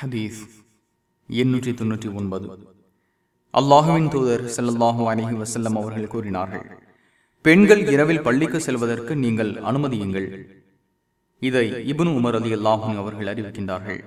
ஹதீஸ் எண்ணூற்றி தொன்னூற்றி ஒன்பது. அல்லாஹுவின் தூதர் செல்லல்லாஹு அலைஹி வசல்லம் அவர்கள் கூறினார்கள் பெண்கள் இரவில் பள்ளிக்கு செல்வதற்கு நீங்கள் அனுமதியுங்கள். இதை இப்னு உமர் அலி அல்லாஹும் அவர்கள் அறிவிக்கின்றார்கள்.